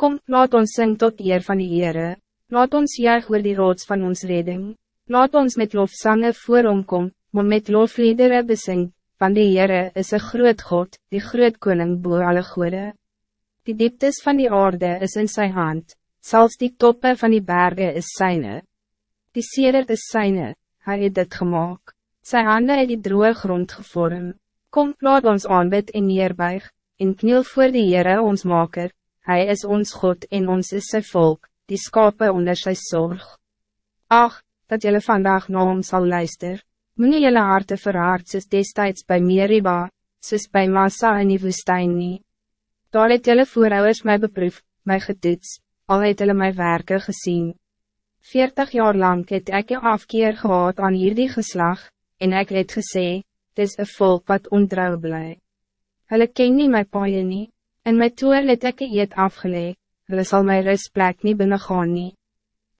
Kom, laat ons sing tot eer van die Heere, laat ons juig oor die roods van ons redding, laat ons met lofsange voor hom kom, maar met lofliedere besing, want die Heere is een groot God, die groot koning boer alle goede. Die dieptes van die aarde is in zijn hand, zelfs die toppen van die bergen is zijne. Die sedert is zijne, hij het dit gemaakt. Zijn handen het die droge grond gevormd. Kom, laat ons aanbid en neerbuig, en kniel voor die Heere ons maker, Hij is ons God en ons is zijn volk, die skape onder zijn zorg. Ach, dat jullie vandaag naar ons zal luisteren. Moet jullie harte verhard soos destijds bij Meriba, soos bij Massa in die woestijn nie. Daar het jullie voorouders mij beproef, mij getoets, al het jullie my werken gezien. Veertig jaar lang het ek je afkeer gehad aan hierdie geslag, en ek het gesê, dis een volk wat ontrouw bly. Hulle ken nie my paaie nie. In my toer het ek eet afgeleg, hulle sal my rustplek nie binnengaan nie.